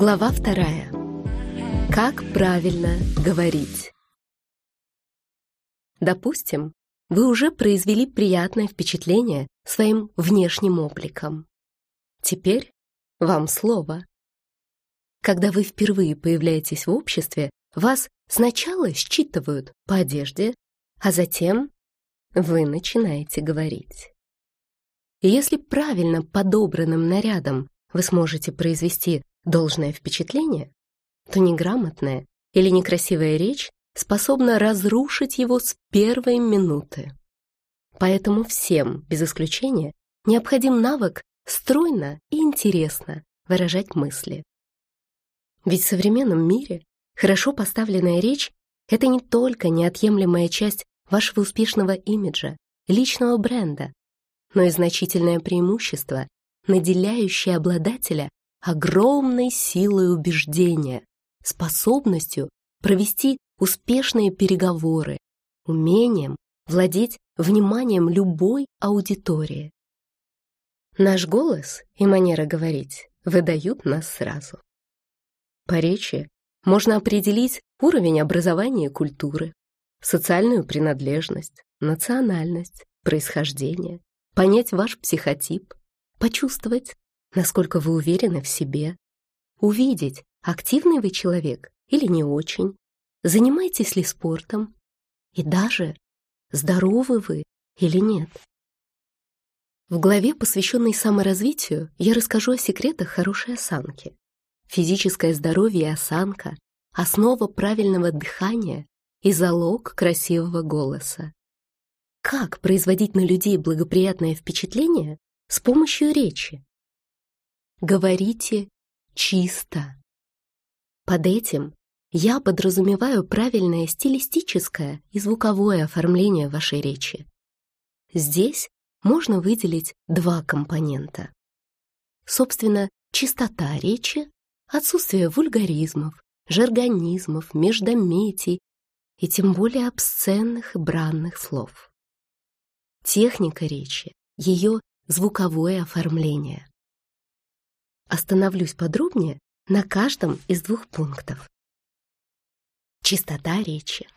Глава вторая. Как правильно говорить? Допустим, вы уже произвели приятное впечатление своим внешним обликом. Теперь вам слово. Когда вы впервые появляетесь в обществе, вас сначала считывают по одежде, а затем вы начинаете говорить. И если правильно подобранным нарядом вы сможете произвести должное впечатление, то неграмотная или некрасивая речь способна разрушить его с первой минуты. Поэтому всем, без исключения, необходим навык стройно и интересно выражать мысли. Ведь в современном мире хорошо поставленная речь — это не только неотъемлемая часть вашего успешного имиджа, личного бренда, но и значительное преимущество, наделяющее обладателя огромной силой убеждения, способностью провести успешные переговоры, умением владеть вниманием любой аудитории. Наш голос и манера говорить выдают нас сразу. По речи можно определить уровень образования и культуры, социальную принадлежность, национальность, происхождение, понять ваш психотип, почувствовать, насколько вы уверены в себе, увидеть, активный вы человек или не очень, занимаетесь ли спортом и даже здоровы вы или нет. В главе, посвященной саморазвитию, я расскажу о секретах хорошей осанки. Физическое здоровье и осанка – основа правильного дыхания и залог красивого голоса. Как производить на людей благоприятное впечатление с помощью речи? Говорите чисто. Под этим я подразумеваю правильное стилистическое и звуковое оформление вашей речи. Здесь можно выделить два компонента. Собственно, чистота речи, отсутствие вульгаризмов, жаргонизмов, междометий и тем более обсценных и бранных слов. Техника речи, ее звуковое оформление. Остановлюсь подробнее на каждом из двух пунктов. Чистота речи.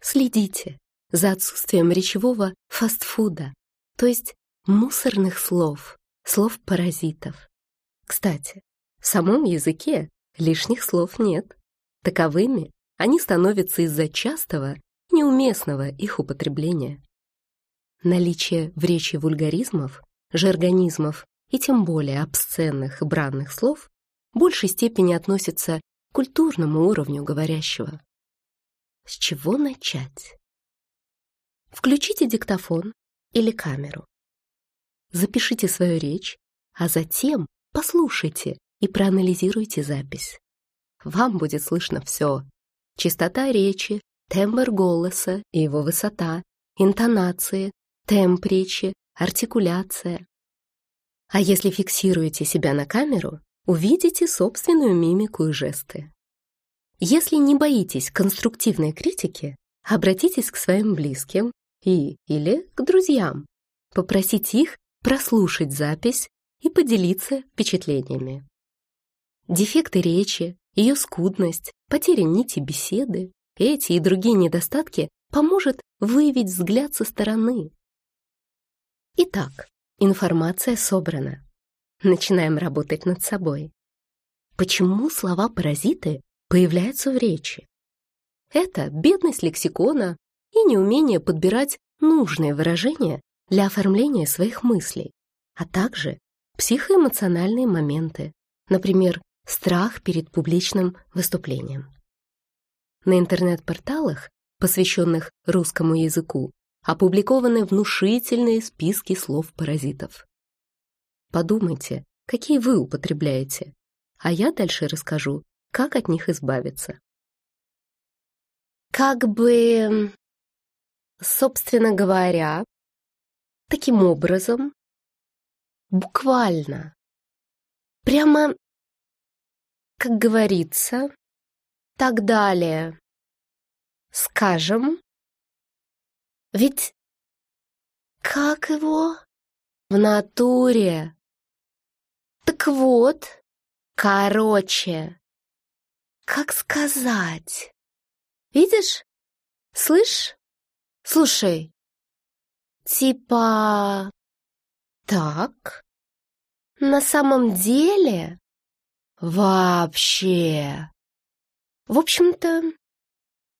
Следите за отсутствием речевого фастфуда, то есть мусорных слов, слов-паразитов. Кстати, в самом языке лишних слов нет. Таковыми они становятся из-за частого, неуместного их употребления. Наличие в речи вульгаризмов, жаргонизмов и тем более обсценных и бранных слов в большей степени относится к культурному уровню говорящего. С чего начать? Включите диктофон или камеру. Запишите свою речь, а затем послушайте и проанализируйте запись. Вам будет слышно все. Частота речи, тембр голоса и его высота, интонации, темп речи, артикуляция. А если фиксируете себя на камеру, увидите собственную мимику и жесты. Если не боитесь конструктивной критики, обратитесь к своим близким и или к друзьям. Попросите их прослушать запись и поделиться впечатлениями. Дефекты речи, ее скудность, потеря нити беседы, эти и другие недостатки поможет выявить взгляд со стороны. Итак, Информация собрана. Начинаем работать над собой. Почему слова-паразиты появляются в речи? Это бедность лексикона и неумение подбирать нужные выражения для оформления своих мыслей, а также психоэмоциональные моменты, например, страх перед публичным выступлением. На интернет-порталах, посвященных русскому языку, опубликованы внушительные списки слов-паразитов. Подумайте, какие вы употребляете, а я дальше расскажу, как от них избавиться. Как бы, собственно говоря, таким образом, буквально, прямо, как говорится, так далее. Скажем, ведь как его? В натуре. Так вот, Короче, как сказать? Видишь? Слышь? Слушай. Типа... Так? На самом деле? Вообще. В общем-то...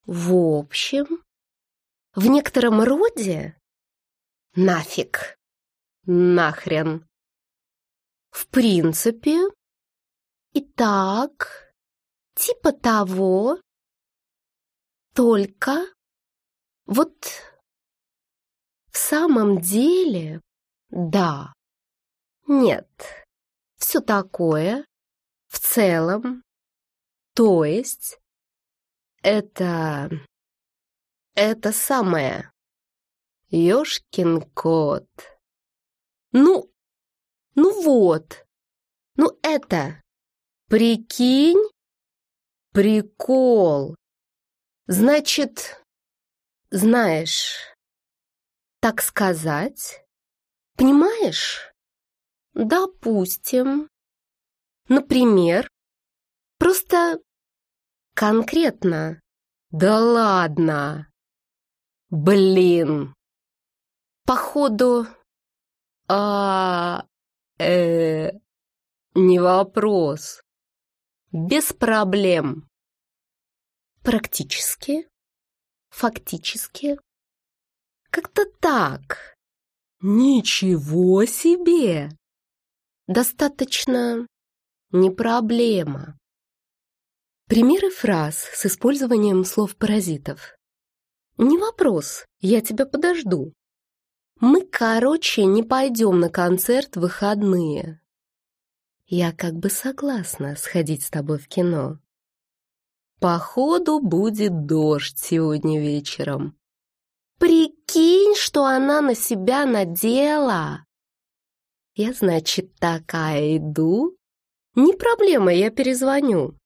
В общем... В некотором роде... Нафиг. Нахрен. В принципе... Итак... Типа того... Только... Вот... В самом деле... Да. Нет. Все такое в целом, то есть, это... это самое. Ёшкин кот. Ну, ну вот. Ну это, прикинь, прикол. Значит, знаешь, так сказать, понимаешь? Допустим, Например? Просто конкретно. Да ладно. Блин. Походу... А... Э... Не вопрос. Без проблем. Практически. Фактически. Как-то так. Ничего себе! Достаточно не проблема. Примеры фраз с использованием слов-паразитов. Не вопрос, я тебя подожду. Мы, короче, не пойдем на концерт в выходные. Я как бы согласна сходить с тобой в кино. Походу, будет дождь сегодня вечером. Прикинь, что она на себя надела. Я, значит, такая иду, не проблема, я перезвоню.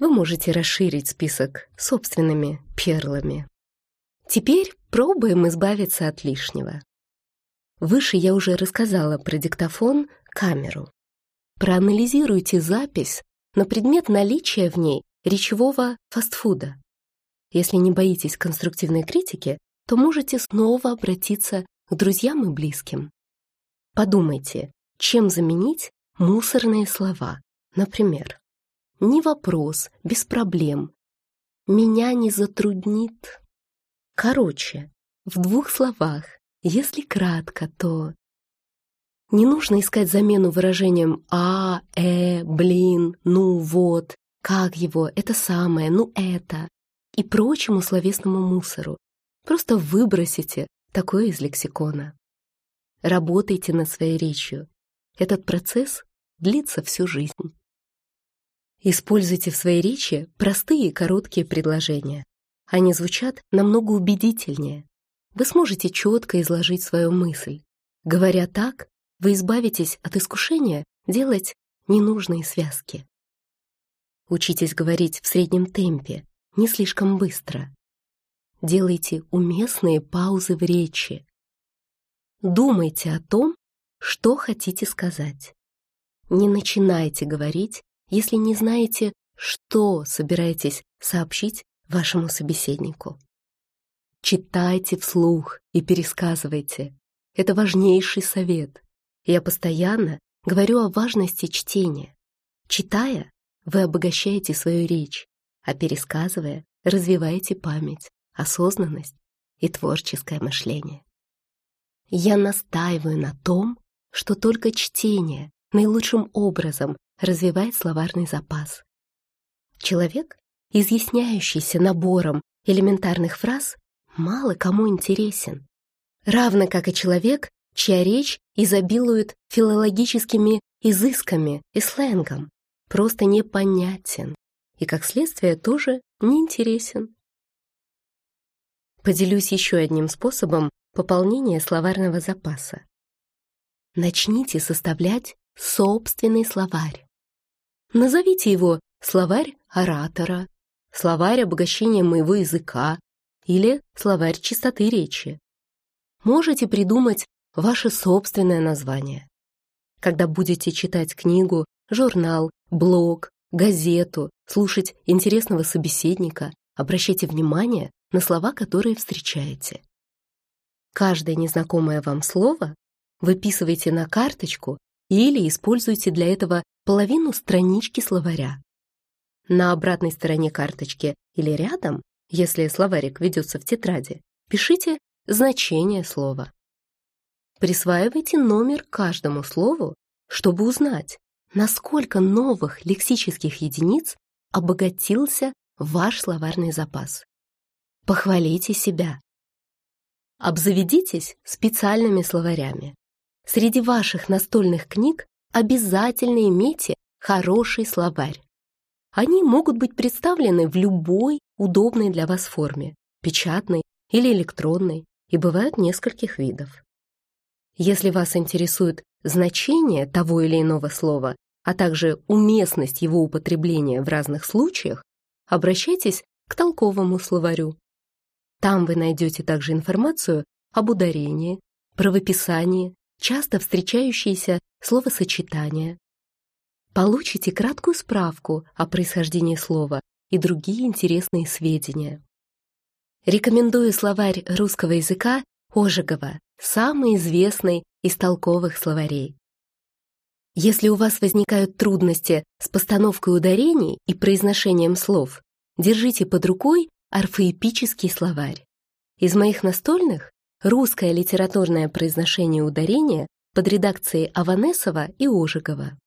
Вы можете расширить список собственными перлами. Теперь пробуем избавиться от лишнего. Выше я уже рассказала про диктофон, камеру. Проанализируйте запись на предмет наличия в ней речевого фастфуда. Если не боитесь конструктивной критики, то можете снова обратиться к друзьям и близким. Подумайте, чем заменить Мусорные слова. Например, «Не вопрос, без проблем. Меня не затруднит». Короче, в двух словах, если кратко, то... Не нужно искать замену выражением «а», «э», «блин», «ну вот», «как его», «это самое», «ну это» и прочему словесному мусору. Просто выбросите такое из лексикона. Работайте над своей речью. Этот процесс длится всю жизнь. Используйте в своей речи простые короткие предложения. Они звучат намного убедительнее. Вы сможете четко изложить свою мысль. Говоря так, вы избавитесь от искушения делать ненужные связки. Учитесь говорить в среднем темпе, не слишком быстро. Делайте уместные паузы в речи. Думайте о том, что хотите сказать. Не начинайте говорить, если не знаете, что собираетесь сообщить вашему собеседнику. Читайте вслух и пересказывайте. Это важнейший совет. Я постоянно говорю о важности чтения. Читая, вы обогащаете свою речь, а пересказывая, развиваете память, осознанность и творческое мышление. Я настаиваю на том, что только чтение наилучшим образом развивает словарный запас. Человек, изъясняющийся набором элементарных фраз, мало кому интересен. Равно как и человек, чья речь изобилует филологическими изысками и сленгом, просто непонятен и, как следствие, тоже неинтересен. Поделюсь еще одним способом пополнения словарного запаса. Начните составлять собственный словарь. Назовите его «Словарь оратора», «Словарь обогащения моего языка» или «Словарь чистоты речи». Можете придумать ваше собственное название. Когда будете читать книгу журнал, блог, газету, слушать интересного собеседника, обращайте внимание на слова, которые встречаете. Каждое незнакомое вам слово выписывайте на карточку или используйте для этого половину странички словаря. На обратной стороне карточки или рядом, если словарик ведется в тетради, пишите значение слова. Присваивайте номер каждому слову, чтобы узнать, насколько новых лексических единиц обогатился ваш словарный запас. Похвалите себя. Обзаведитесь специальными словарями. Среди ваших настольных книг обязательно имейте хороший словарь. Они могут быть представлены в любой удобной для вас форме, печатной или электронной, и бывают нескольких видов. Если вас интересует значение того или иного слова, а также уместность его употребления в разных случаях, обращайтесь к толковому словарю. Там вы найдете также информацию об ударении, правописании, часто встречающиеся словосочетания. Получите краткую справку о происхождении слова и другие интересные сведения. Рекомендую словарь русского языка Ожегова, самый известный из толковых словарей. Если у вас возникают трудности с постановкой ударений и произношением слов, держите под рукой орфоэпический словарь. Из моих настольных русское литературное произношение ударения под редакцией Аванесова и Ожегова.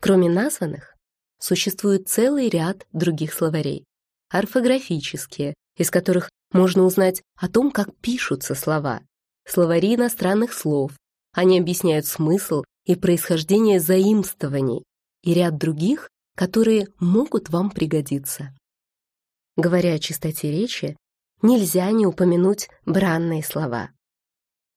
Кроме названных, существует целый ряд других словарей. Орфографические, из которых можно узнать о том, как пишутся слова, словари иностранных слов. Они объясняют смысл и происхождение заимствований и ряд других, которые могут вам пригодиться. Говоря о чистоте речи, нельзя не упомянуть бранные слова.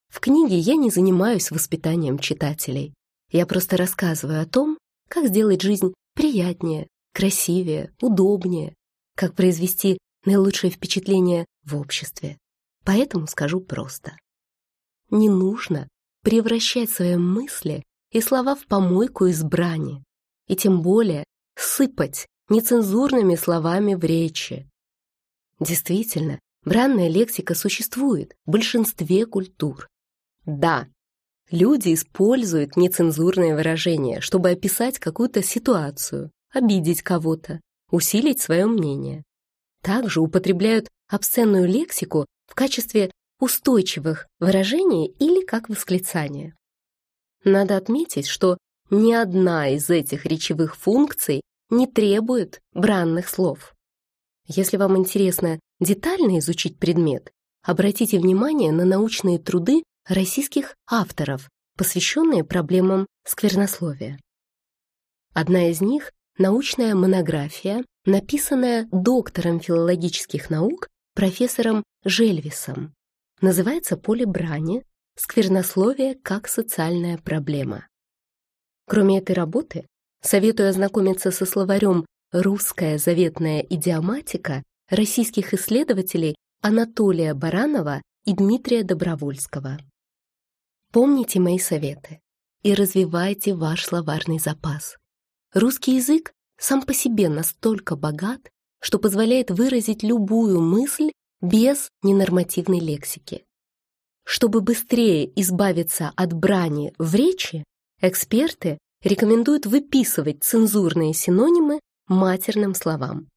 В книге я не занимаюсь воспитанием читателей. Я просто рассказываю о том, как сделать жизнь приятнее, красивее, удобнее, как произвести наилучшее впечатление в обществе. Поэтому скажу просто. Не нужно превращать свои мысли и слова в помойку из брани, и тем более сыпать нецензурными словами в речи. Действительно, бранная лексика существует в большинстве культур. Да, люди используют нецензурные выражения, чтобы описать какую-то ситуацию, обидеть кого-то, усилить свое мнение. Также употребляют обсценную лексику в качестве устойчивых выражений или как восклицания. Надо отметить, что ни одна из этих речевых функций не требует бранных слов. Если вам интересно детально изучить предмет, обратите внимание на научные труды российских авторов, посвященные проблемам сквернословия. Одна из них — научная монография, написанная доктором филологических наук профессором Жельвисом. Называется «Поле брани. Сквернословие как социальная проблема». Кроме этой работы, советую ознакомиться со словарем «Русская заветная идиоматика» российских исследователей Анатолия Баранова и Дмитрия Добровольского. Помните мои советы и развивайте ваш словарный запас. Русский язык сам по себе настолько богат, что позволяет выразить любую мысль без ненормативной лексики. Чтобы быстрее избавиться от брани в речи, эксперты рекомендуют выписывать цензурные синонимы матерным словам.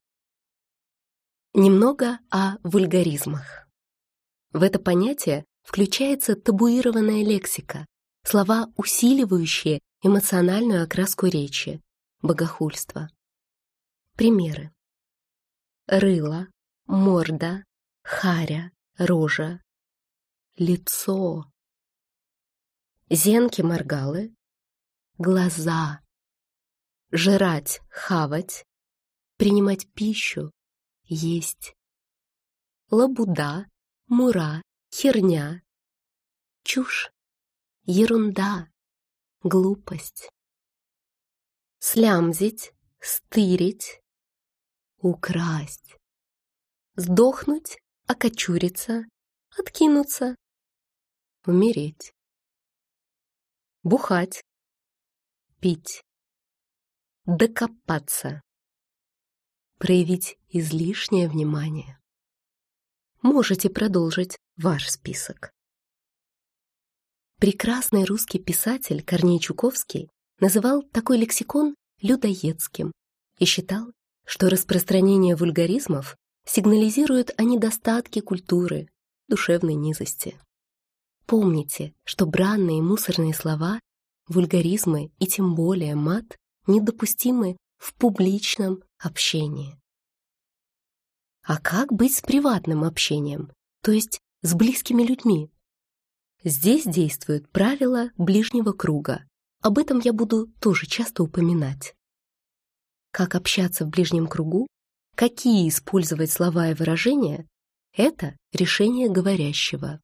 Немного о вульгаризмах. В это понятие включается табуированная лексика, слова, усиливающие эмоциональную окраску речи, богохульство. Примеры. Рыло, морда, харя, рожа, лицо. Зенки-моргалы, глаза. Жрать, хавать, принимать пищу, есть. Лабуда, мура, херня, чушь, ерунда, глупость. Слямзить, стырить, украсть. Сдохнуть, окочуриться, откинуться, умереть. Бухать, пить, докопаться. Проявить излишнее внимание. Можете продолжить ваш список. Прекрасный русский писатель Корней Чуковский называл такой лексикон людоедским и считал, что распространение вульгаризмов сигнализирует о недостатке культуры, душевной низости. Помните, что бранные мусорные слова, вульгаризмы и тем более мат недопустимы в публичном общении. А как быть с приватным общением, то есть с близкими людьми? Здесь действуют правила ближнего круга. Об этом я буду тоже часто упоминать. Как общаться в ближнем кругу, какие использовать слова и выражения — это решение говорящего.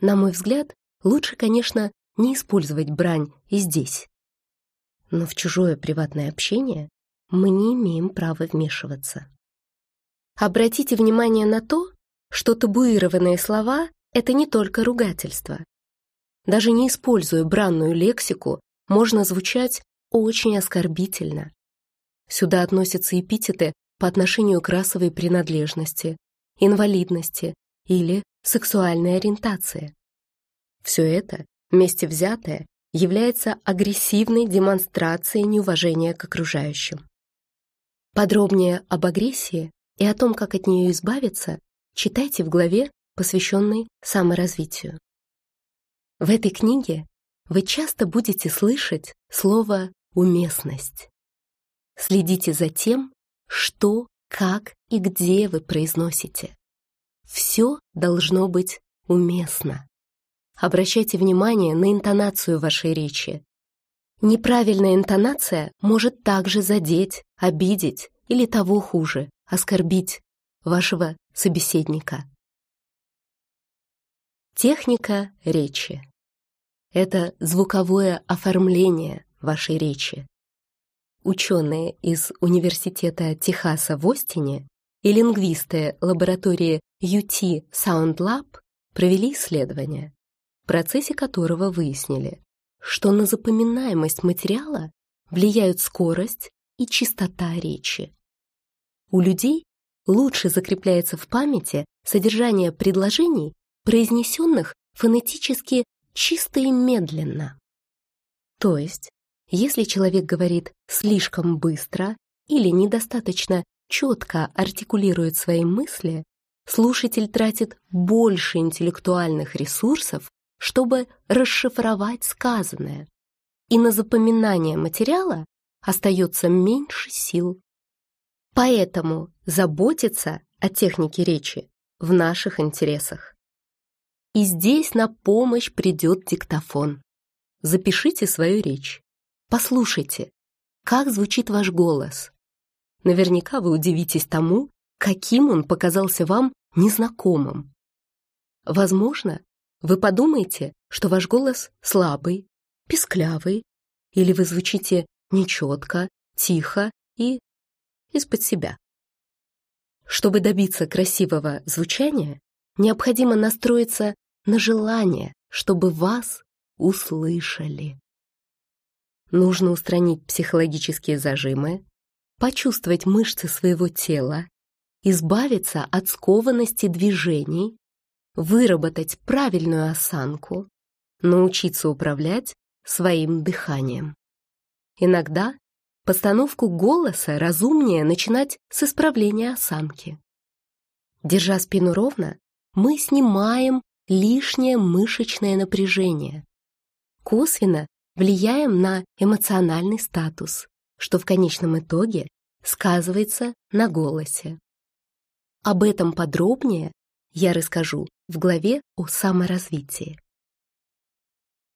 На мой взгляд, лучше, конечно, не использовать брань и здесь. Но в чужое приватное общение мы не имеем права вмешиваться. Обратите внимание на то, что табуированные слова — это не только ругательство. Даже не используя бранную лексику, можно звучать очень оскорбительно. Сюда относятся эпитеты по отношению к расовой принадлежности, инвалидности или сексуальной ориентации. Все это, вместе взятое, является агрессивной демонстрацией неуважения к окружающим. Подробнее об агрессии и о том, как от нее избавиться, читайте в главе, посвященной саморазвитию. В этой книге вы часто будете слышать слово «уместность». Следите за тем, что, как и где вы произносите. Все должно быть уместно. Обращайте внимание на интонацию вашей речи. Неправильная интонация может также задеть, обидеть или того хуже, оскорбить вашего собеседника. Техника речи. Это звуковое оформление вашей речи. Ученые из Университета Техаса в Остине и лингвисты лаборатории UT Sound Lab провели исследование, в процессе которого выяснили, что на запоминаемость материала влияют скорость и чистота речи. У людей лучше закрепляется в памяти содержание предложений, произнесенных фонетически чисто и медленно. То есть, если человек говорит слишком быстро или недостаточно четко артикулирует свои мысли, слушатель тратит больше интеллектуальных ресурсов, чтобы расшифровать сказанное, и на запоминание материала остается меньше сил. Поэтому заботиться о технике речи в наших интересах. И здесь на помощь придет диктофон. Запишите свою речь. Послушайте, как звучит ваш голос. Наверняка вы удивитесь тому, каким он показался вам незнакомым. Возможно, вы подумаете, что ваш голос слабый, писклявый, или вы звучите нечетко, тихо и из-под себя. Чтобы добиться красивого звучания, необходимо настроиться на желание, чтобы вас услышали. Нужно устранить психологические зажимы, почувствовать мышцы своего тела, избавиться от скованности движений, выработать правильную осанку, научиться управлять своим дыханием. Иногда постановку голоса разумнее начинать с исправления осанки. Держа спину ровно, мы снимаем лишнее мышечное напряжение. Косвенно влияем на эмоциональный статус, что в конечном итоге сказывается на голосе. Об этом подробнее я расскажу в главе о саморазвитии.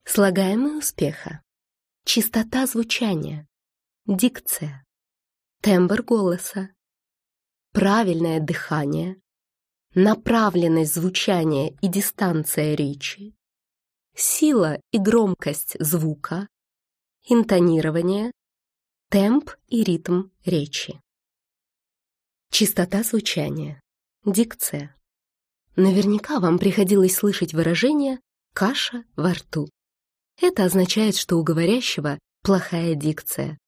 Слагаемые успеха. Чистота звучания. Дикция. Тембр голоса. Правильное дыхание. Направленность звучания и дистанция речи. Сила и громкость звука. Интонирование, темп и ритм речи. Чистота звучания. Дикция. Наверняка вам приходилось слышать выражение «каша во рту». Это означает, что у говорящего плохая дикция.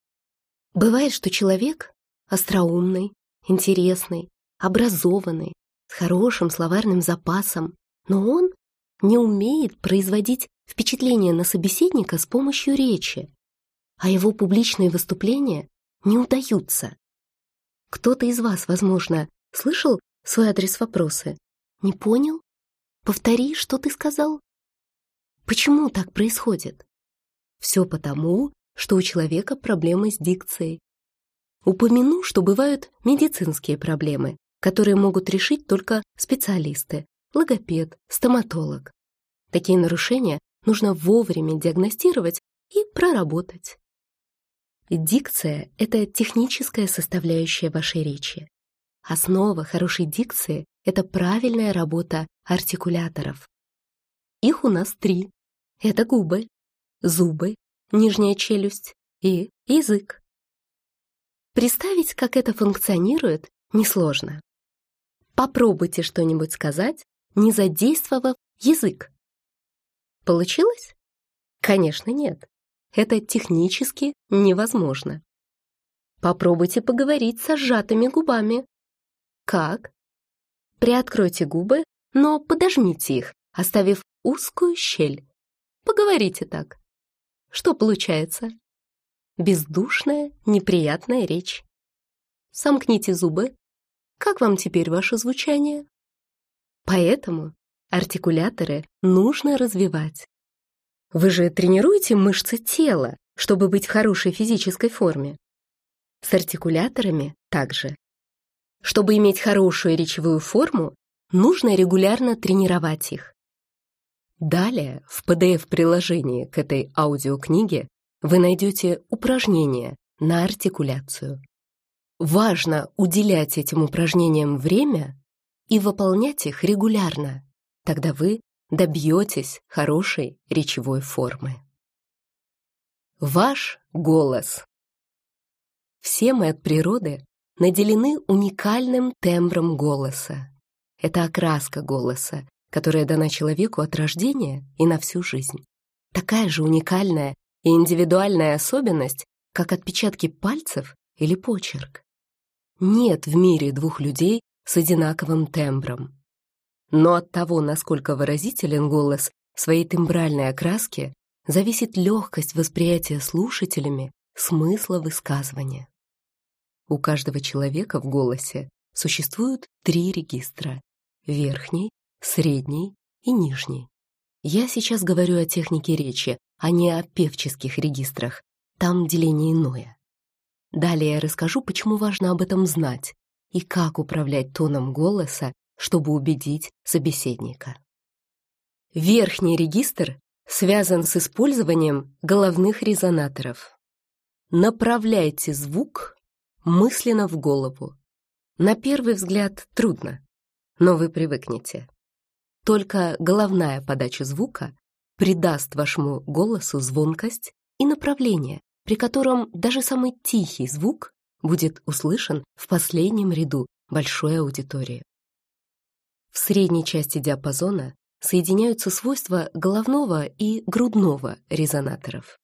Бывает, что человек остроумный, интересный, образованный, с хорошим словарным запасом, но он не умеет производить впечатление на собеседника с помощью речи, а его публичные выступления не удаются. Кто-то из вас, возможно, слышал свой адрес вопросы? Не понял? Повтори, что ты сказал. Почему так происходит? Все потому, что у человека проблемы с дикцией. Упомяну, что бывают медицинские проблемы, которые могут решить только специалисты, логопед, стоматолог. Такие нарушения нужно вовремя диагностировать и проработать. Дикция — это техническая составляющая вашей речи. Основа хорошей дикции — это правильная работа артикуляторов. Их у нас три. Это губы, зубы, нижняя челюсть и язык. Представить, как это функционирует, несложно. Попробуйте что-нибудь сказать, не задействовав язык. Получилось? Конечно, нет. Это технически невозможно. Попробуйте поговорить со сжатыми губами. Как? Приоткройте губы, но подожмите их, оставив узкую щель. Поговорите так. Что получается? Бездушная, неприятная речь. Сомкните зубы. Как вам теперь ваше звучание? Поэтому артикуляторы нужно развивать. Вы же тренируете мышцы тела, чтобы быть в хорошей физической форме. С артикуляторами также. Чтобы иметь хорошую речевую форму, нужно регулярно тренировать их. Далее, в PDF-приложении к этой аудиокниге вы найдете упражнения на артикуляцию. Важно уделять этим упражнениям время и выполнять их регулярно. Тогда вы добьетесь хорошей речевой формы. Ваш голос. Все мы от природы наделены уникальным тембром голоса. Это окраска голоса, которая дана человеку от рождения и на всю жизнь. Такая же уникальная и индивидуальная особенность, как отпечатки пальцев или почерк. Нет в мире двух людей с одинаковым тембром. Но от того, насколько выразителен голос своей тембральной окраске, зависит легкость восприятия слушателями смысла высказывания. У каждого человека в голосе существуют три регистра — верхний, средний и нижний. Я сейчас говорю о технике речи, а не о певческих регистрах, там деление иное. Далее я расскажу, почему важно об этом знать и как управлять тоном голоса чтобы убедить собеседника. Верхний регистр связан с использованием головных резонаторов. Направляйте звук мысленно в голову. На первый взгляд трудно, но вы привыкнете. Только головная подача звука придаст вашему голосу звонкость и направление, при котором даже самый тихий звук будет услышан в последнем ряду большой аудитории. В средней части диапазона соединяются свойства головного и грудного резонаторов.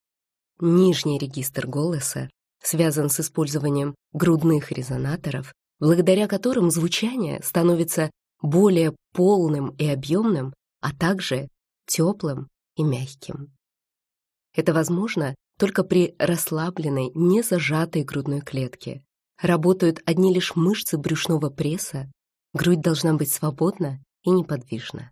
Нижний регистр голоса связан с использованием грудных резонаторов, благодаря которым звучание становится более полным и объемным, а также теплым и мягким. Это возможно только при расслабленной, не зажатой грудной клетке. Работают одни лишь мышцы брюшного пресса Грудь должна быть свободна и неподвижна.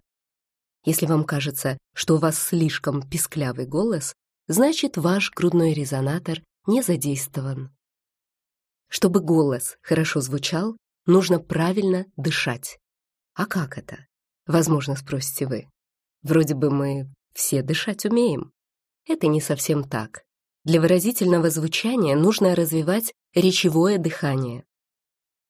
Если вам кажется, что у вас слишком писклявый голос, значит ваш грудной резонатор не задействован. Чтобы голос хорошо звучал, нужно правильно дышать. А как это? Возможно, спросите вы. Вроде бы мы все дышать умеем. Это не совсем так. Для выразительного звучания нужно развивать речевое дыхание.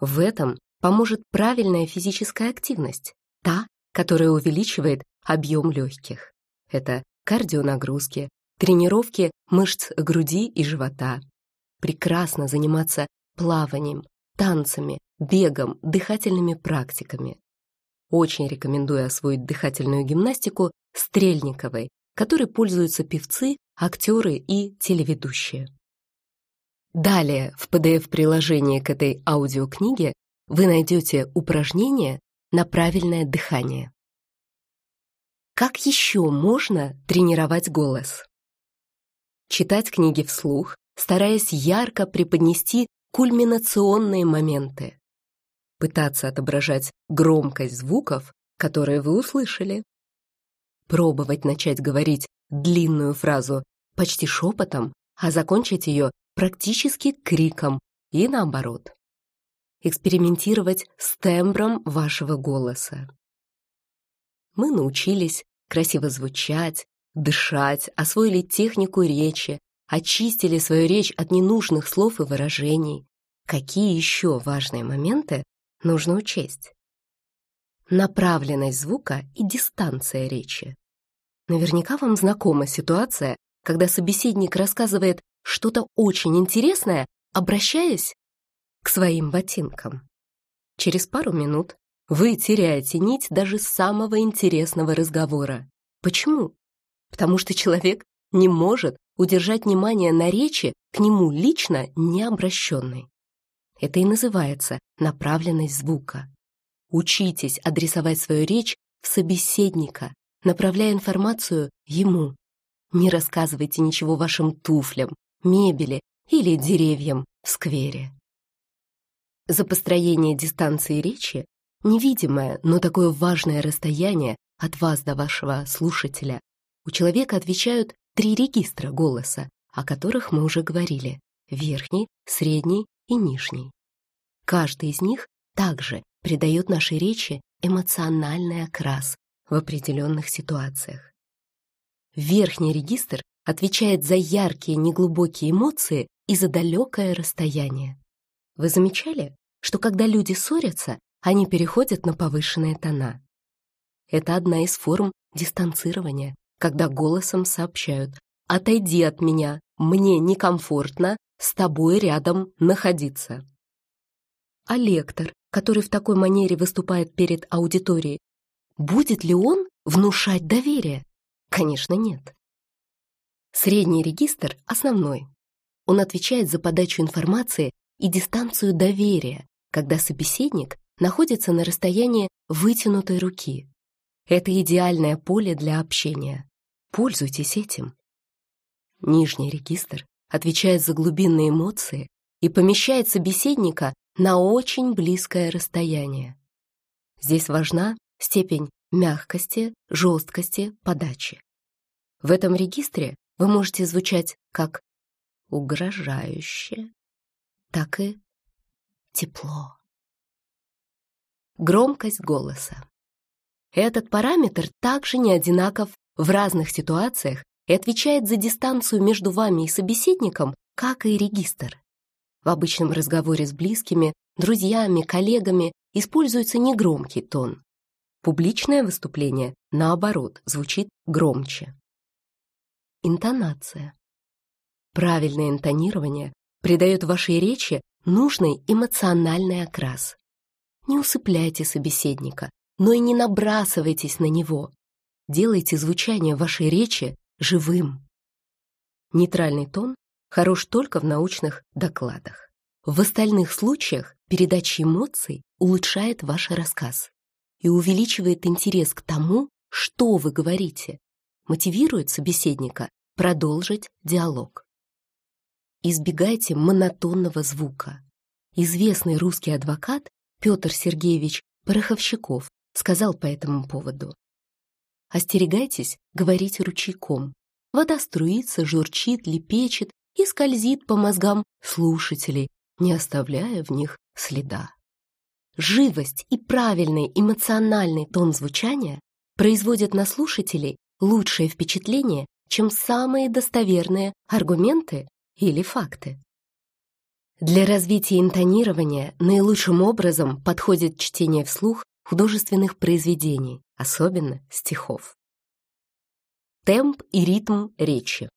В этом поможет правильная физическая активность, та, которая увеличивает объем легких. Это кардионагрузки, тренировки мышц груди и живота. Прекрасно заниматься плаванием, танцами, бегом, дыхательными практиками. Очень рекомендую освоить дыхательную гимнастику Стрельниковой, которой пользуются певцы, актеры и телеведущие. Далее в PDF-приложении к этой аудиокниге вы найдете упражнение на правильное дыхание. Как еще можно тренировать голос? Читать книги вслух, стараясь ярко преподнести кульминационные моменты. Пытаться отображать громкость звуков, которые вы услышали. Пробовать начать говорить длинную фразу почти шепотом, а закончить ее практически криком и наоборот. Экспериментировать с тембром вашего голоса. Мы научились красиво звучать, дышать, освоили технику речи, очистили свою речь от ненужных слов и выражений. Какие еще важные моменты нужно учесть? Направленность звука и дистанция речи. Наверняка вам знакома ситуация, когда собеседник рассказывает что-то очень интересное, обращаясь к своим ботинкам. Через пару минут вы теряете нить даже самого интересного разговора. Почему? Потому что человек не может удержать внимание на речи к нему лично не обращенной. Это и называется направленность звука. Учитесь адресовать свою речь в собеседника, направляя информацию ему. Не рассказывайте ничего вашим туфлям, мебели или деревьям в сквере. За построение дистанции речи невидимое, но такое важное расстояние от вас до вашего слушателя у человека отвечают три регистра голоса, о которых мы уже говорили — верхний, средний и нижний. Каждый из них также придает нашей речи эмоциональный окрас в определенных ситуациях. Верхний регистр отвечает за яркие неглубокие эмоции и за далекое расстояние. Вы замечали, что когда люди ссорятся, они переходят на повышенные тона? Это одна из форм дистанцирования, когда голосом сообщают «Отойди от меня, мне некомфортно с тобой рядом находиться». А лектор, который в такой манере выступает перед аудиторией, будет ли он внушать доверие? Конечно, нет. Средний регистр основной. Он отвечает за подачу информации и дистанцию доверия, когда собеседник находится на расстоянии вытянутой руки. Это идеальное поле для общения. Пользуйтесь этим. Нижний регистр отвечает за глубинные эмоции и помещает собеседника на очень близкое расстояние. Здесь важна степень мягкости, жесткости подачи. В этом регистре вы можете звучать как угрожающе, так и тепло. Громкость голоса. Этот параметр также не одинаков в разных ситуациях и отвечает за дистанцию между вами и собеседником, как и регистр. В обычном разговоре с близкими, друзьями, коллегами используется негромкий тон. Публичное выступление, наоборот, звучит громче. Интонация. Правильное интонирование придает вашей речи нужный эмоциональный окрас. Не усыпляйте собеседника, но и не набрасывайтесь на него. Делайте звучание вашей речи живым. Нейтральный тон хорош только в научных докладах. В остальных случаях передача эмоций улучшает ваш рассказ и увеличивает интерес к тому, что вы говорите, мотивирует собеседника продолжить диалог. Избегайте монотонного звука. Известный русский адвокат Петр Сергеевич Пороховщиков сказал по этому поводу. Остерегайтесь говорить ручейком. Вода струится, журчит, лепечет и скользит по мозгам слушателей, не оставляя в них следа. Живость и правильный эмоциональный тон звучания производят на слушателей лучшее впечатление, чем самые достоверные аргументы или факты. Для развития интонирования наилучшим образом подходит чтение вслух художественных произведений, особенно стихов. Темп и ритм речи.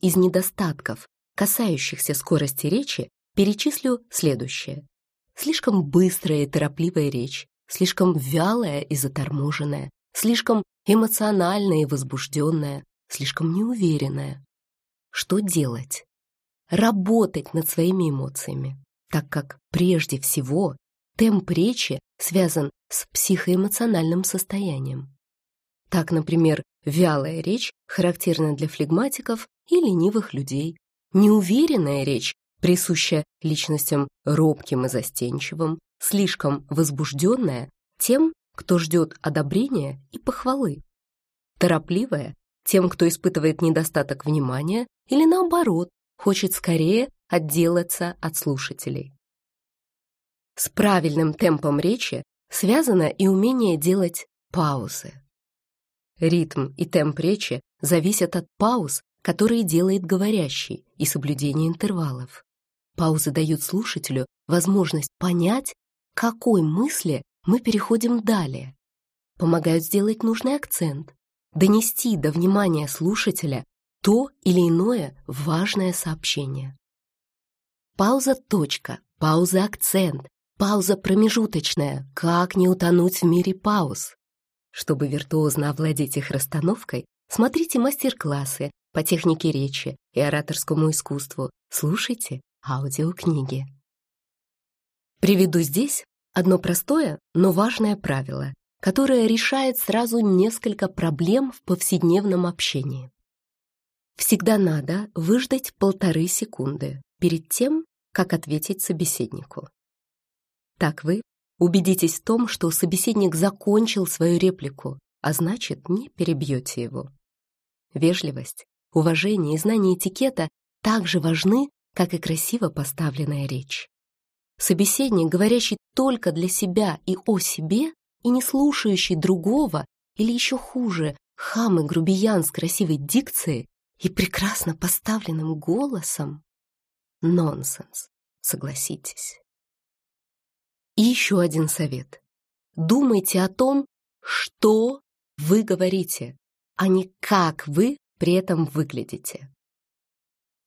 Из недостатков, касающихся скорости речи, перечислю следующее. Слишком быстрая и торопливая речь, слишком вялая и заторможенная, слишком эмоциональная и возбужденная, слишком неуверенная. Что делать? работать над своими эмоциями, так как прежде всего темп речи связан с психоэмоциональным состоянием. Так, например, вялая речь характерна для флегматиков и ленивых людей, неуверенная речь присуща личностям робким и застенчивым, слишком возбужденная тем, кто ждет одобрения и похвалы, торопливая тем, кто испытывает недостаток внимания или наоборот, хочет скорее отделаться от слушателей. С правильным темпом речи связано и умение делать паузы. Ритм и темп речи зависят от пауз, которые делает говорящий, и соблюдения интервалов. Паузы дают слушателю возможность понять, к какой мысли мы переходим далее, помогают сделать нужный акцент, донести до внимания слушателя то или иное важное сообщение. Пауза-точка, пауза-акцент, пауза промежуточная, как не утонуть в мире пауз. Чтобы виртуозно овладеть их расстановкой, смотрите мастер-классы по технике речи и ораторскому искусству, слушайте аудиокниги. Приведу здесь одно простое, но важное правило, которое решает сразу несколько проблем в повседневном общении. Всегда надо выждать полторы секунды перед тем, как ответить собеседнику. Так вы убедитесь в том, что собеседник закончил свою реплику, а значит, не перебьете его. Вежливость, уважение и знание этикета также важны, как и красиво поставленная речь. Собеседник, говорящий только для себя и о себе, и не слушающий другого, или еще хуже, хам и грубиян с красивой дикцией, и прекрасно поставленным голосом? Нонсенс, согласитесь. И еще один совет. Думайте о том, что вы говорите, а не как вы при этом выглядите.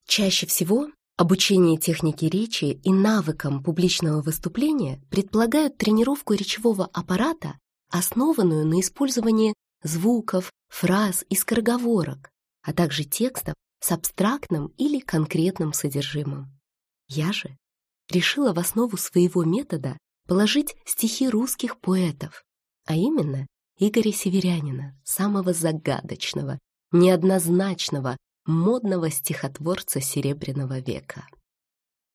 Чаще всего обучение технике речи и навыкам публичного выступления предполагают тренировку речевого аппарата, основанную на использовании звуков, фраз и скороговорок, а также текстов с абстрактным или конкретным содержимым. Я же решила в основу своего метода положить стихи русских поэтов, а именно Игоря Северянина, самого загадочного, неоднозначного, модного стихотворца Серебряного века.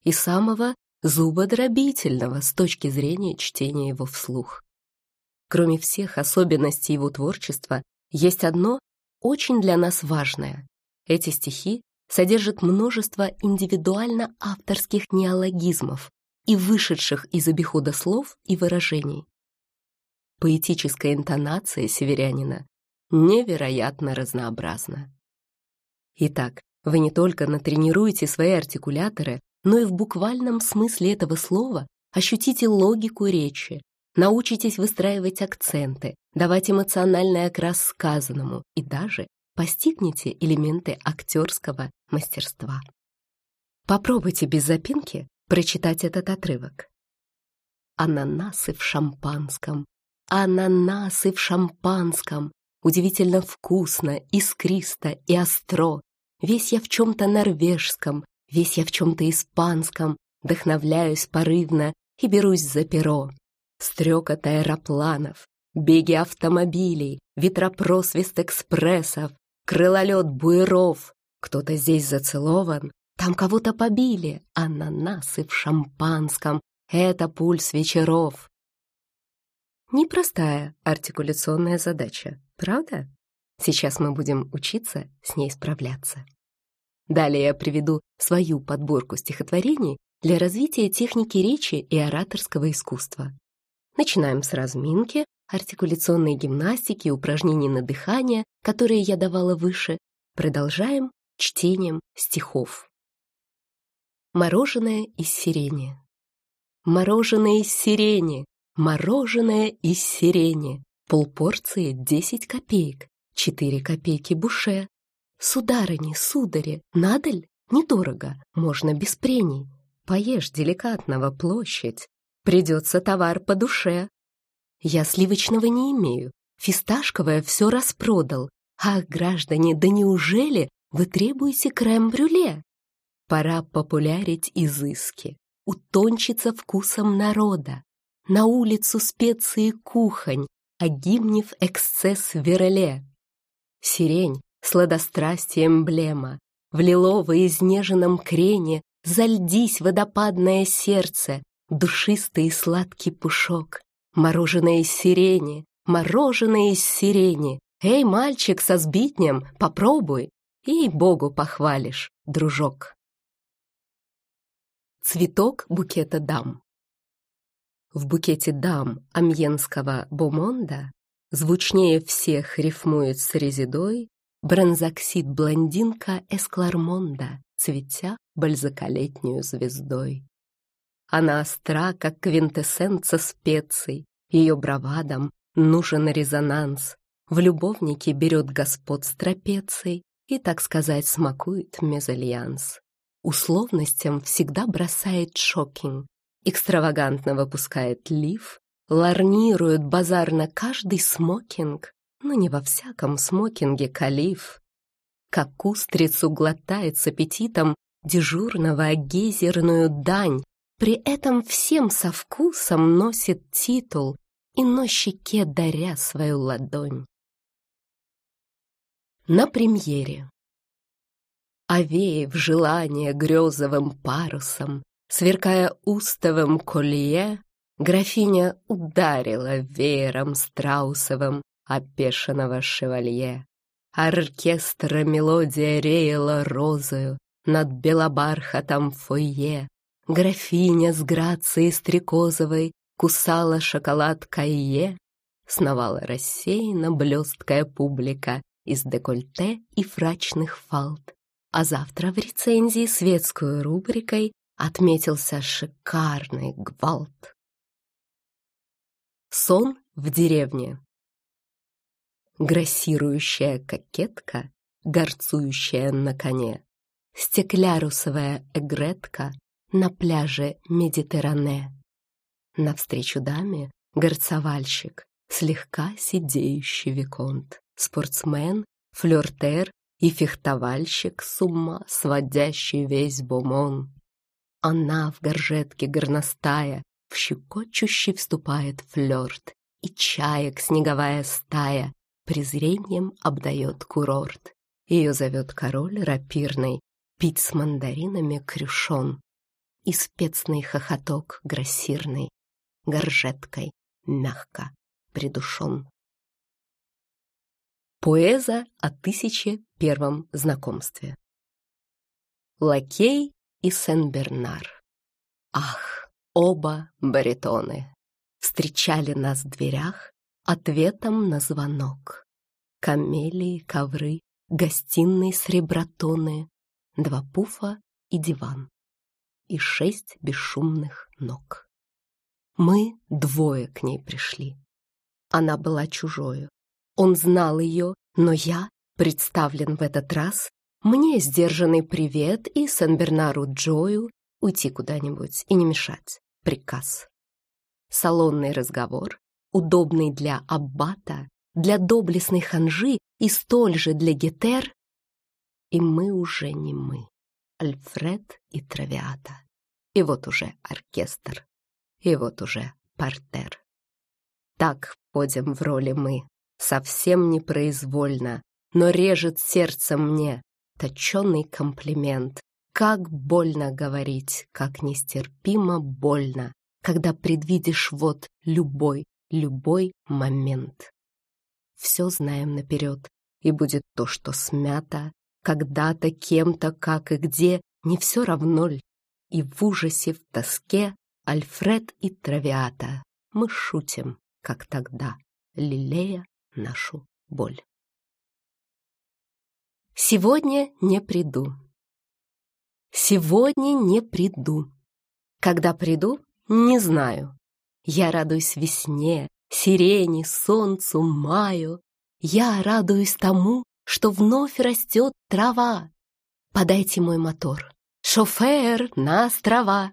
И самого зубодробительного с точки зрения чтения его вслух. Кроме всех особенностей его творчества, есть одно очень для нас важное. Эти стихи содержат множество индивидуально авторских неологизмов и вышедших из обихода слов и выражений. Поэтическая интонация северянина невероятно разнообразна. Итак, вы не только натренируете свои артикуляторы, но и в буквальном смысле этого слова ощутите логику речи, научитесь выстраивать акценты, давать эмоциональный окрас сказанному и даже постигнете элементы актерского мастерства. Попробуйте без запинки прочитать этот отрывок. Ананасы в шампанском, ананасы в шампанском, удивительно вкусно, искристо и остро. Весь я в чем-то норвежском, весь я в чем-то испанском, вдохновляюсь порывно и берусь за перо. Стрекот аэропланов, беги автомобилей, ветропросвист экспрессов, крылолет буеров. Кто-то здесь зацелован, там кого-то побили, ананасы в шампанском. Это пульс вечеров. Непростая артикуляционная задача, правда? Сейчас мы будем учиться с ней справляться. Далее я приведу свою подборку стихотворений для развития техники речи и ораторского искусства. Начинаем с разминки, артикуляционной гимнастики и упражнений на дыхание, которые я давала выше. Продолжаем чтением стихов. Мороженое из сирени. Мороженое из сирени. Мороженое из сирени. Полпорции 10 копеек. 4 копейки буше. Сударыни, судари, надаль? Недорого, можно без прений. Поешь деликатного площадь. Придется товар по душе. Я сливочного не имею. Фисташковое все распродал. Ах, граждане, да неужели вы требуете крем-брюле? Пора популярить изыски, утончиться вкусом народа. На улицу специи кухонь, а эксцесс вереле. Сирень, сладострастие эмблема, в лилово изнеженном крене Зальдись, водопадное сердце, душистый и сладкий пушок, Мороженое из сирени, мороженое из сирени. Эй, мальчик со сбитнем, попробуй, и Богу похвалишь, дружок. Цветок букета дам В букете дам амьенского бомонда Звучнее всех рифмует с резидой Бронзоксид-блондинка Эсклармонда, Цветя бальзаколетнюю звездой. Она остра, как квинтэссенца специй, Ее бравадам нужен резонанс. В любовнике берет господ с трапецией И, так сказать, смакует мезальянс. Условностям всегда бросает шокинг, Экстравагантно выпускает лиф, Ларнирует базарно каждый смокинг, Но не во всяком смокинге калиф. Как устрицу глотает с аппетитом дежурного гейзерную дань, при этом всем со вкусом носит титул и на щеке даря свою ладонь. На премьере. Овеяв желание грезовым парусом, Сверкая устовым колье, Графиня ударила веером страусовым Опешенного шевалье. Оркестра мелодия реяла розою, над белобархатом фойе Графиня с грацией стрекозовой Кусала шоколад кайе, Сновала рассеянно блесткая публика Из декольте и фрачных фалд. А завтра в рецензии светскую рубрикой Отметился шикарный гвалт. Сон в деревне. Грассирующая кокетка, горцующая на коне, Стеклярусовая эгретка на пляже Медитеране. Навстречу даме горцовальщик, слегка сидеющий виконт, спортсмен, флёртер и фехтовальщик с ума, сводящий весь бомон. Она в горжетке горностая, в щекочущий вступает флёрт, и чаек снеговая стая презрением обдает курорт. Ее зовет король рапирный, пить с мандаринами крюшон и спецный хохоток грассирный, горжеткой мягко придушен. Поэза о тысяче первом знакомстве. Лакей и Сен-Бернар. Ах, оба баритоны встречали нас в дверях ответом на звонок. Камелии, ковры, гостиные сребратоны, два пуфа и диван, и шесть бесшумных ног. Мы двое к ней пришли. Она была чужою. Он знал ее, но я представлен в этот раз. Мне сдержанный привет и Сан-Бернару Джою уйти куда-нибудь и не мешать. Приказ. Салонный разговор, удобный для аббата, для доблестной ханжи и столь же для гетер, и мы уже не мы. Альфред и Травиата. И вот уже оркестр. И вот уже портер. Так входим в роли мы, совсем непроизвольно, но режет сердце мне точенный комплимент. Как больно говорить, как нестерпимо больно, когда предвидишь вот любой, любой момент. Все знаем наперед, и будет то, что смято, когда-то, кем-то, как и где, не все равно ли. И в ужасе, в тоске Альфред и Травиата мы шутим, как тогда, лелея нашу боль. Сегодня не приду. Сегодня не приду. Когда приду, не знаю. Я радуюсь весне, сирени, солнцу, маю. Я радуюсь тому, что вновь растет трава. Подайте мой мотор, шофер на острова.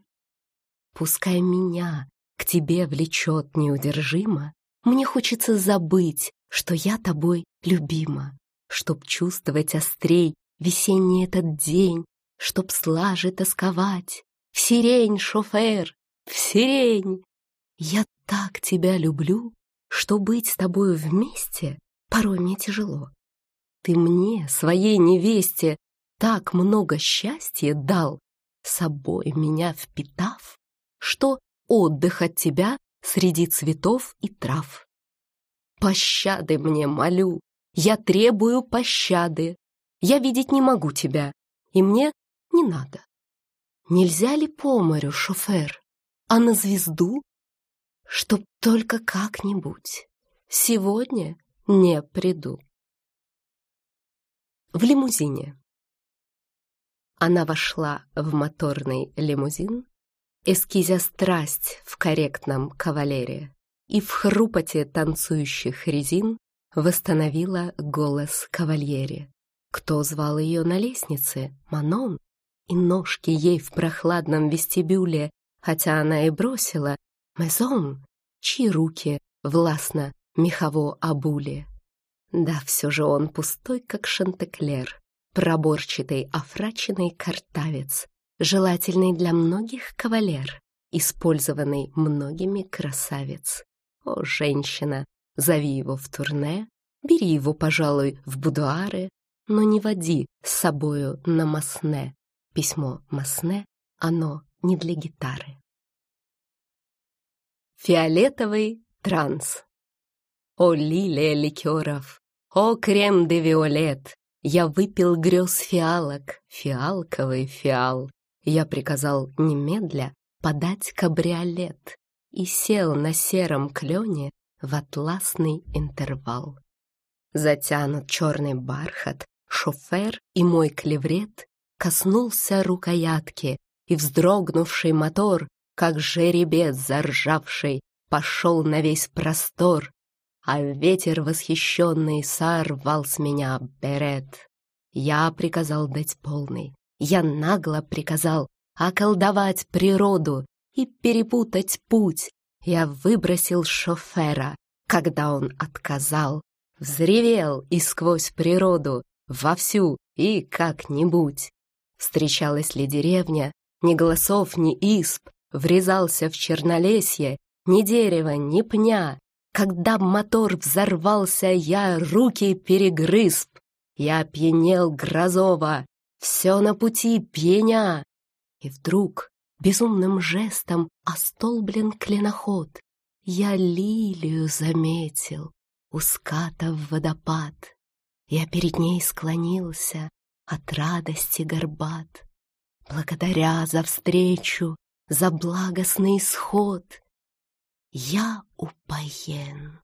Пускай меня к тебе влечет неудержимо, Мне хочется забыть, что я тобой любима, Чтоб чувствовать острей весенний этот день, чтоб слаже тосковать. В сирень, шофер, в сирень! Я так тебя люблю, что быть с тобою вместе порой мне тяжело. Ты мне, своей невесте, так много счастья дал, собой меня впитав, что отдых от тебя среди цветов и трав. Пощады мне молю, я требую пощады. Я видеть не могу тебя, и мне не надо. Нельзя ли по морю, шофер, а на звезду? Чтоб только как-нибудь. Сегодня не приду. В лимузине. Она вошла в моторный лимузин, эскизя страсть в корректном кавалере и в хрупоте танцующих резин восстановила голос кавальери. Кто звал ее на лестнице? Манон. И ножки ей в прохладном вестибюле, хотя она и бросила «Мезон», чьи руки властно мехово обули. Да, все же он пустой, как шантеклер, Проборчатый, офраченный картавец, желательный для многих кавалер, использованный многими красавец. О, женщина, зови его в турне, бери его, пожалуй, в будуары, но не води с собою на масне. Письмо масне, оно не для гитары. Фиолетовый транс. О, лилия ликеров, о, крем де виолет, я выпил грез фиалок, фиалковый фиал. Я приказал немедля подать кабриолет и сел на сером клене в атласный интервал. Затянут черный бархат, шофер и мой клеврет коснулся рукоятки, и вздрогнувший мотор, как жеребец заржавший, пошел на весь простор, а ветер восхищенный сорвал с меня берет. Я приказал дать полный, я нагло приказал околдовать природу и перепутать путь. Я выбросил шофера, когда он отказал, взревел и сквозь природу, вовсю и как-нибудь. Встречалась ли деревня, ни голосов, ни исп, врезался в чернолесье, ни дерева, ни пня, когда мотор взорвался, я руки перегрыз. Я пьянел грозово, все на пути пьяня. И вдруг безумным жестом остолблен кленоход. Я лилию заметил, у ската в водопад. Я перед ней склонился, от радости горбат. Благодаря за встречу, за благостный исход. Я упоен.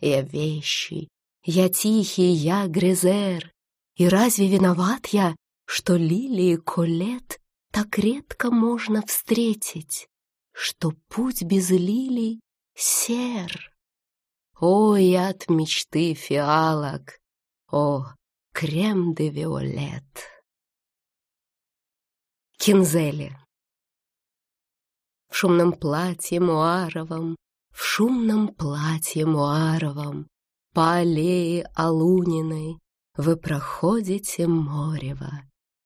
Я вещий, я тихий, я грезер. И разве виноват я, что лилии колет так редко можно встретить, что путь без лилий сер? О, яд мечты фиалок, о, крем де виолет. Кинзели В шумном платье муаровом в шумном платье муаровом По аллее Алуниной Вы проходите морево.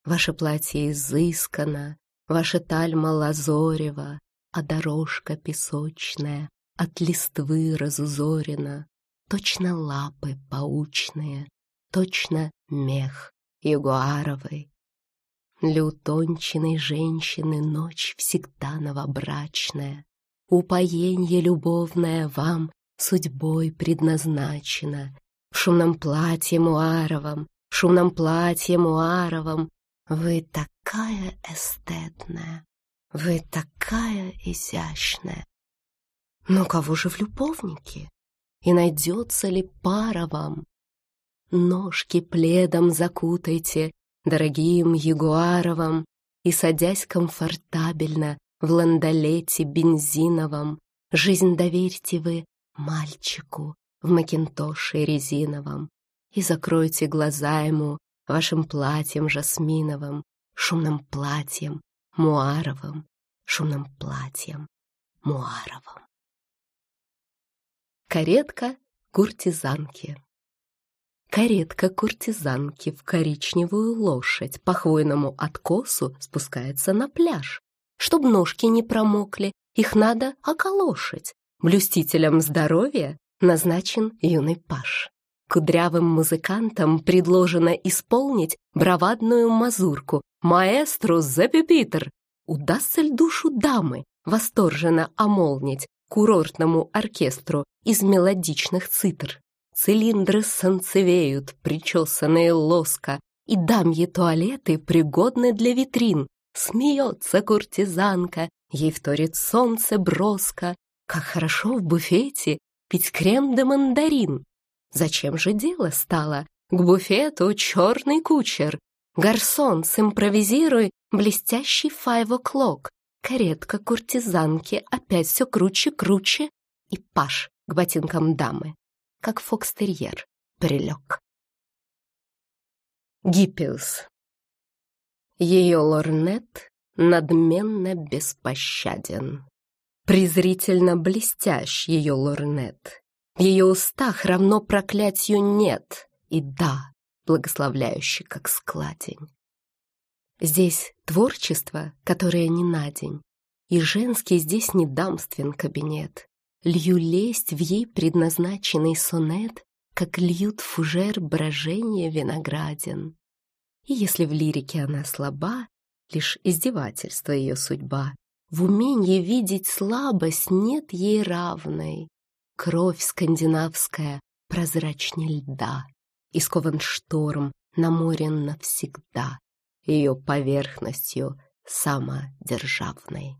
Ваше платье изысканно, Ваша тальма лазорева, А дорожка песочная От листвы разузорена, Точно лапы паучные, Точно мех ягуаровый. Для утонченной женщины ночь всегда новобрачная, Упоенье любовное вам судьбой предназначено. В шумном платье муаровом, в шумном платье муаровом Вы такая эстетная, вы такая изящная. Но кого же в любовнике? И найдется ли пара вам? Ножки пледом закутайте, дорогим ягуаровым, И, садясь комфортабельно, в ландолете бензиновом Жизнь доверьте вы мальчику в макинтоше резиновом И закройте глаза ему вашим платьем жасминовым, Шумным платьем муаровым, шумным платьем муаровым. Каретка куртизанки Каретка куртизанки в коричневую лошадь по хвойному откосу спускается на пляж. Чтоб ножки не промокли, их надо околошить. Блюстителем здоровья назначен юный паш. Кудрявым музыкантам предложено исполнить бравадную мазурку «Маэстру за пюпитр». Удастся ли душу дамы восторженно омолнить курортному оркестру из мелодичных цитр? Цилиндры санцевеют, причесанные лоска, и дамьи туалеты пригодны для витрин. Смеется куртизанка, ей вторит солнце броско. Как хорошо в буфете пить крем де мандарин. Зачем же дело стало? К буфету черный кучер. Гарсон, симпровизируй блестящий o'clock. Каретка куртизанки опять все круче-круче. И паш к ботинкам дамы как фокстерьер, прилег. Гиппиус. Ее лорнет надменно беспощаден. Презрительно блестящ ее лорнет. В ее устах равно проклятию нет. И да, благословляющий, как складень. Здесь творчество, которое не на день, и женский здесь не дамствен кабинет. Лью лесть в ей предназначенный сонет, Как льют фужер брожения виноградин. И если в лирике она слаба, Лишь издевательство ее судьба, В уменье видеть слабость нет ей равной. Кровь скандинавская прозрачней льда, Искован шторм, наморен навсегда, Ее поверхностью самодержавной.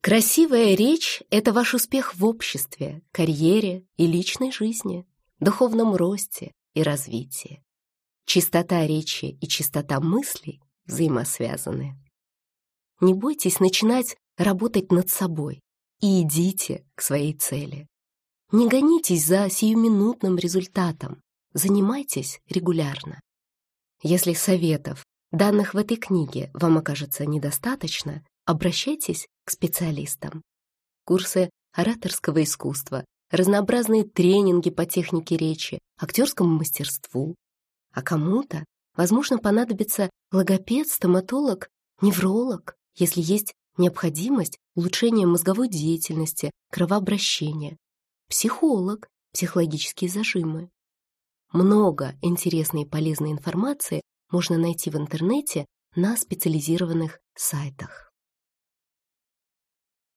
Красивая речь — это ваш успех в обществе, карьере и личной жизни, духовном росте и развитии. Чистота речи и чистота мыслей взаимосвязаны. Не бойтесь начинать работать над собой и идите к своей цели. Не гонитесь за сиюминутным результатом, занимайтесь регулярно. Если советов, данных в этой книге, вам окажется недостаточно, обращайтесь к специалистам. Курсы ораторского искусства, разнообразные тренинги по технике речи, актерскому мастерству. А кому-то, возможно, понадобится логопед, стоматолог, невролог, если есть необходимость улучшения мозговой деятельности, кровообращения, психолог, психологические зажимы. Много интересной и полезной информации можно найти в интернете на специализированных сайтах.